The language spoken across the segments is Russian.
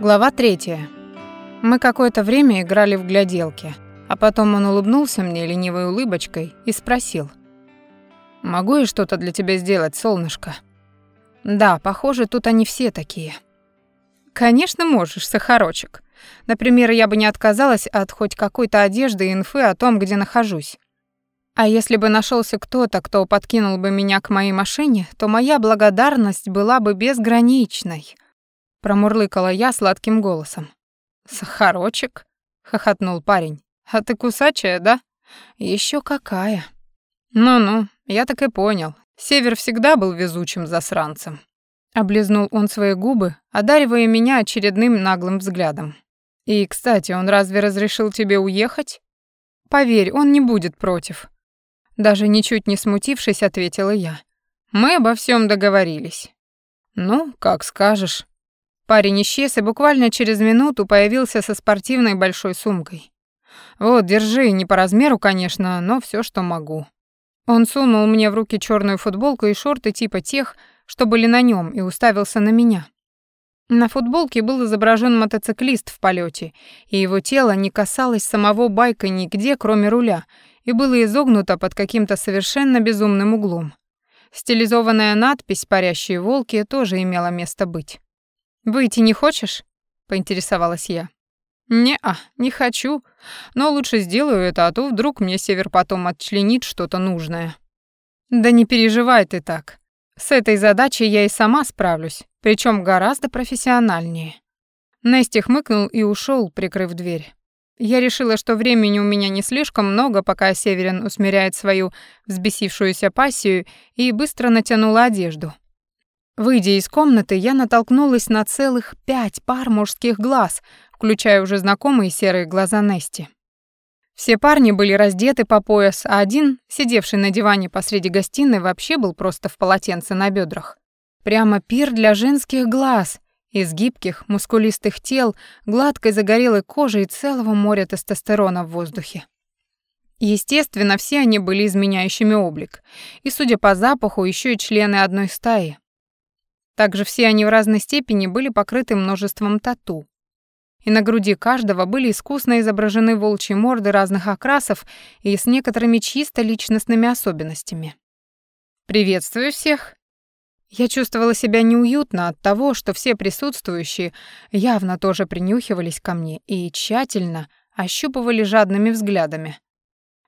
Глава третья. Мы какое-то время играли в гляделки, а потом он улыбнулся мне ленивой улыбочкой и спросил. «Могу я что-то для тебя сделать, солнышко?» «Да, похоже, тут они все такие». «Конечно можешь, Сахарочек. Например, я бы не отказалась от хоть какой-то одежды и инфы о том, где нахожусь. А если бы нашелся кто-то, кто подкинул бы меня к моей машине, то моя благодарность была бы безграничной», — промурлыкала я сладким голосом. «Сахарочек?» — хохотнул парень. «А ты кусачая, да?» Еще какая!» «Ну-ну, я так и понял. Север всегда был везучим засранцем». Облизнул он свои губы, одаривая меня очередным наглым взглядом. «И, кстати, он разве разрешил тебе уехать?» «Поверь, он не будет против». Даже ничуть не смутившись, ответила я. «Мы обо всем договорились». «Ну, как скажешь». Парень исчез и буквально через минуту появился со спортивной большой сумкой. «Вот, держи, не по размеру, конечно, но все, что могу». Он сунул мне в руки черную футболку и шорты типа тех, что были на нем, и уставился на меня. На футболке был изображен мотоциклист в полете, и его тело не касалось самого байка нигде, кроме руля, и было изогнуто под каким-то совершенно безумным углом. Стилизованная надпись «Парящие волки» тоже имела место быть. «Выйти не хочешь?» — поинтересовалась я. «Не-а, не хочу, но лучше сделаю это, а то вдруг мне Север потом отчленит что-то нужное». «Да не переживай ты так. С этой задачей я и сама справлюсь, причем гораздо профессиональнее». Нести хмыкнул и ушел, прикрыв дверь. Я решила, что времени у меня не слишком много, пока Северин усмиряет свою взбесившуюся пассию, и быстро натянула одежду. Выйдя из комнаты, я натолкнулась на целых пять пар мужских глаз, включая уже знакомые серые глаза Нести. Все парни были раздеты по пояс, а один, сидевший на диване посреди гостиной, вообще был просто в полотенце на бедрах. Прямо пир для женских глаз, из гибких, мускулистых тел, гладкой загорелой кожи и целого моря тестостерона в воздухе. Естественно, все они были изменяющими облик, и, судя по запаху, еще и члены одной стаи. Также все они в разной степени были покрыты множеством тату. И на груди каждого были искусно изображены волчьи морды разных окрасов и с некоторыми чисто личностными особенностями. «Приветствую всех!» Я чувствовала себя неуютно от того, что все присутствующие явно тоже принюхивались ко мне и тщательно ощупывали жадными взглядами.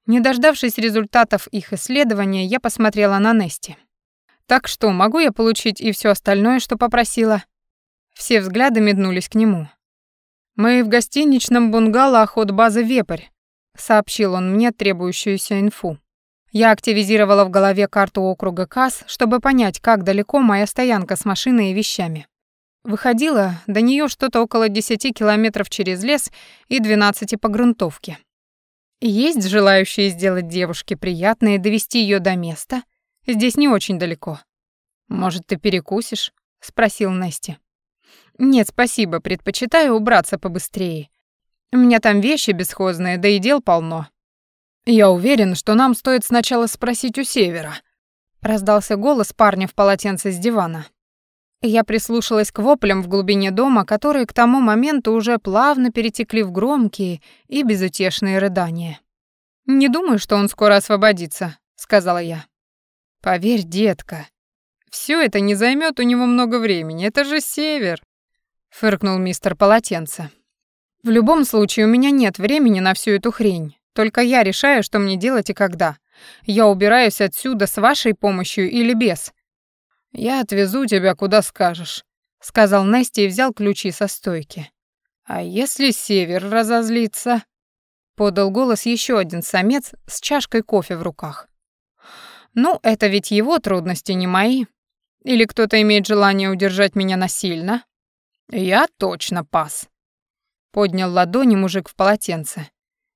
Не дождавшись результатов их исследования, я посмотрела на Нести. Так что, могу я получить и все остальное, что попросила? Все взгляды меднулись к нему. Мы в гостиничном бунгало охот базы Вепрь, сообщил он мне требующуюся инфу. Я активизировала в голове карту округа КАС, чтобы понять, как далеко моя стоянка с машиной и вещами. Выходило до нее что-то около 10 километров через лес и 12 по грунтовке. Есть желающие сделать девушке приятное и довести ее до места, Здесь не очень далеко. Может, ты перекусишь? спросил Нести. Нет, спасибо, предпочитаю убраться побыстрее. У меня там вещи бесхозные, да и дел полно. Я уверен, что нам стоит сначала спросить у Севера. Раздался голос парня в полотенце с дивана. Я прислушалась к воплям в глубине дома, которые к тому моменту уже плавно перетекли в громкие и безутешные рыдания. «Не думаю, что он скоро освободится», — сказала я. Поверь, детка, все это не займет у него много времени, это же север, фыркнул мистер Полотенце. В любом случае, у меня нет времени на всю эту хрень. Только я решаю, что мне делать и когда. Я убираюсь отсюда с вашей помощью или без. Я отвезу тебя куда скажешь, сказал Нести и взял ключи со стойки. А если север разозлится? подал голос еще один самец с чашкой кофе в руках. Ну, это ведь его трудности, не мои. Или кто-то имеет желание удержать меня насильно? Я точно пас. Поднял ладони мужик в полотенце.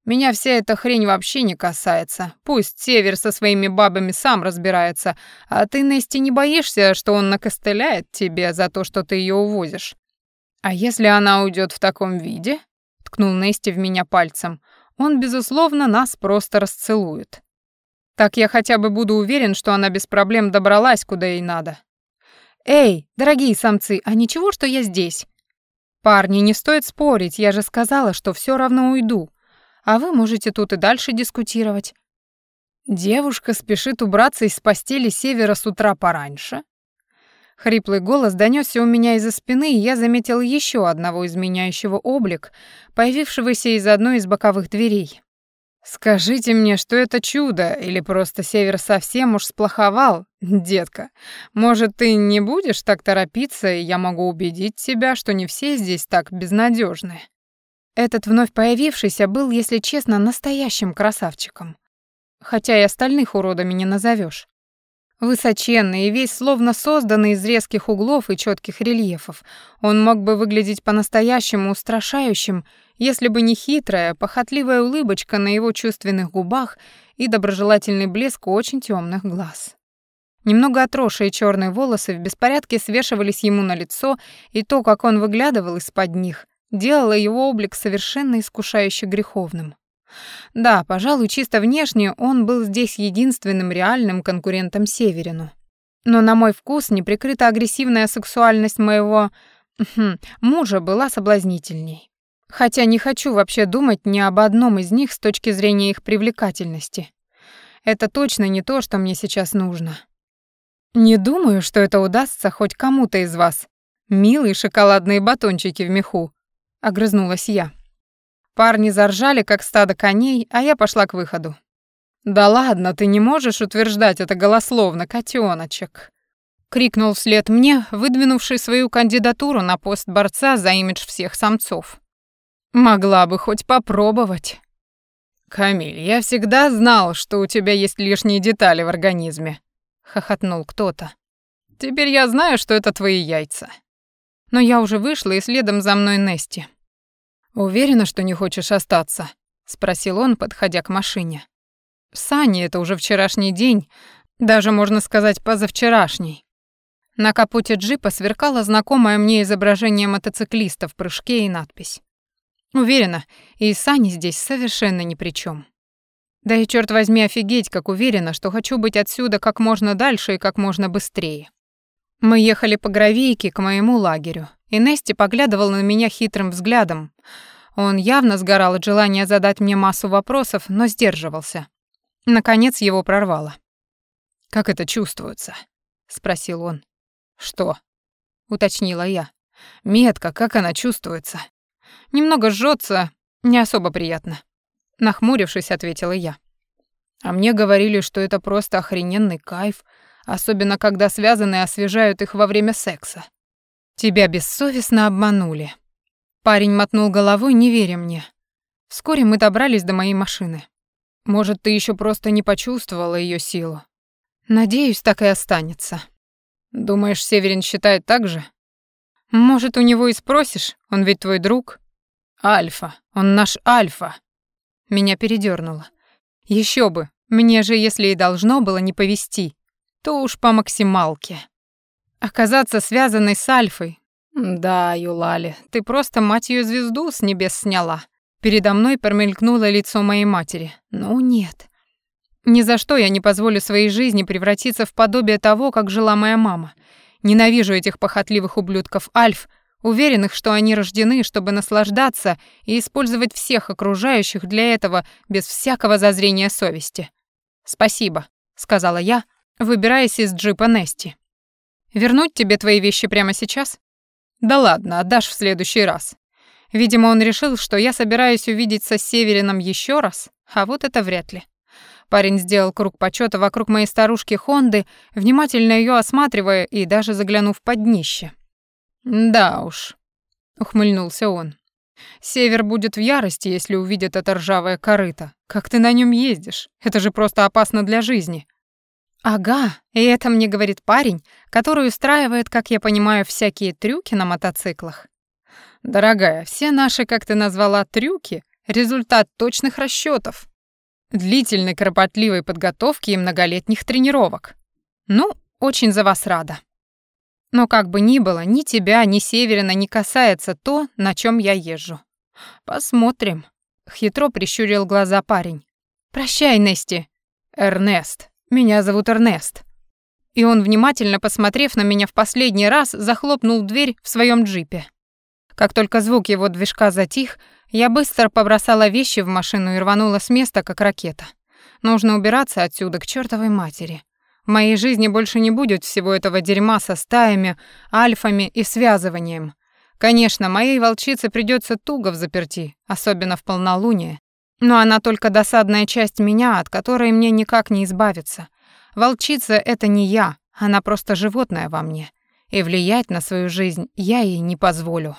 Меня вся эта хрень вообще не касается. Пусть Север со своими бабами сам разбирается, а ты, Нести, не боишься, что он накостыляет тебе за то, что ты ее увозишь? А если она уйдет в таком виде? Ткнул Нести в меня пальцем. Он, безусловно, нас просто расцелует. Так я хотя бы буду уверен, что она без проблем добралась, куда ей надо. «Эй, дорогие самцы, а ничего, что я здесь?» «Парни, не стоит спорить, я же сказала, что все равно уйду. А вы можете тут и дальше дискутировать». Девушка спешит убраться из постели севера с утра пораньше. Хриплый голос донесся у меня из-за спины, и я заметил еще одного изменяющего облик, появившегося из одной из боковых дверей. «Скажите мне, что это чудо, или просто Север совсем уж сплоховал, детка? Может, ты не будешь так торопиться, и я могу убедить тебя, что не все здесь так безнадежны. Этот вновь появившийся был, если честно, настоящим красавчиком. Хотя и остальных уродами не назовешь. Высоченный и весь словно созданный из резких углов и четких рельефов, он мог бы выглядеть по-настоящему устрашающим, если бы не хитрая, похотливая улыбочка на его чувственных губах и доброжелательный блеск очень темных глаз. Немного отросшие черные волосы в беспорядке свешивались ему на лицо, и то, как он выглядывал из-под них, делало его облик совершенно искушающе греховным. Да, пожалуй, чисто внешне он был здесь единственным реальным конкурентом Северину. Но на мой вкус неприкрыто агрессивная сексуальность моего хм, мужа была соблазнительней. Хотя не хочу вообще думать ни об одном из них с точки зрения их привлекательности. Это точно не то, что мне сейчас нужно. Не думаю, что это удастся хоть кому-то из вас. Милые шоколадные батончики в меху, огрызнулась я. Парни заржали, как стадо коней, а я пошла к выходу. «Да ладно, ты не можешь утверждать это голословно, котеночек!» крикнул вслед мне, выдвинувший свою кандидатуру на пост борца за имидж всех самцов. Могла бы хоть попробовать. Камиль, я всегда знал, что у тебя есть лишние детали в организме, хохотнул кто-то. Теперь я знаю, что это твои яйца. Но я уже вышла, и следом за мной Нести. Уверена, что не хочешь остаться, спросил он, подходя к машине. Сани это уже вчерашний день, даже можно сказать позавчерашний. На капоте джипа сверкало знакомое мне изображение мотоциклиста в прыжке и надпись. Уверена, и Сани здесь совершенно ни при чем. Да и черт возьми, офигеть, как уверена, что хочу быть отсюда как можно дальше и как можно быстрее. Мы ехали по гравийке к моему лагерю, и Нести поглядывал на меня хитрым взглядом. Он явно сгорал от желания задать мне массу вопросов, но сдерживался. Наконец его прорвало. «Как это чувствуется?» — спросил он. «Что?» — уточнила я. «Метка, как она чувствуется?» Немного жжется, не особо приятно. Нахмурившись, ответила я. А мне говорили, что это просто охрененный кайф, особенно когда связанные освежают их во время секса. Тебя бессовестно обманули. Парень мотнул головой, не веря мне. Вскоре мы добрались до моей машины. Может, ты еще просто не почувствовала ее силу. Надеюсь, так и останется. Думаешь, Северин считает так же? Может, у него и спросишь, он ведь твой друг. Альфа, он наш Альфа. Меня передёрнуло. Еще бы, мне же, если и должно было не повести, то уж по максималке. Оказаться связанной с Альфой. Да, Юлали, ты просто мать её звезду с небес сняла. Передо мной промелькнуло лицо моей матери. Ну нет. Ни за что я не позволю своей жизни превратиться в подобие того, как жила моя мама. Ненавижу этих похотливых ублюдков Альф, уверенных, что они рождены, чтобы наслаждаться и использовать всех окружающих для этого без всякого зазрения совести. «Спасибо», — сказала я, выбираясь из джипа Нести. «Вернуть тебе твои вещи прямо сейчас?» «Да ладно, отдашь в следующий раз». Видимо, он решил, что я собираюсь увидеться с Северином еще раз, а вот это вряд ли. Парень сделал круг почета вокруг моей старушки Хонды, внимательно ее осматривая и даже заглянув под днище. «Да уж», — ухмыльнулся он. «Север будет в ярости, если увидит это ржавое корыто. Как ты на нем ездишь? Это же просто опасно для жизни». «Ага, и это мне говорит парень, который устраивает, как я понимаю, всякие трюки на мотоциклах». «Дорогая, все наши, как ты назвала, трюки — результат точных расчетов длительной кропотливой подготовки и многолетних тренировок. Ну, очень за вас рада. Но как бы ни было, ни тебя, ни Северина не касается то, на чем я езжу. Посмотрим. Хитро прищурил глаза парень. Прощай, Нести. Эрнест. Меня зовут Эрнест. И он, внимательно посмотрев на меня в последний раз, захлопнул дверь в своем джипе. Как только звук его движка затих, я быстро побросала вещи в машину и рванула с места, как ракета. Нужно убираться отсюда к чертовой матери. В моей жизни больше не будет всего этого дерьма со стаями, альфами и связыванием. Конечно, моей волчице придется туго в заперти, особенно в полнолуние. Но она только досадная часть меня, от которой мне никак не избавиться. Волчица — это не я, она просто животное во мне. И влиять на свою жизнь я ей не позволю.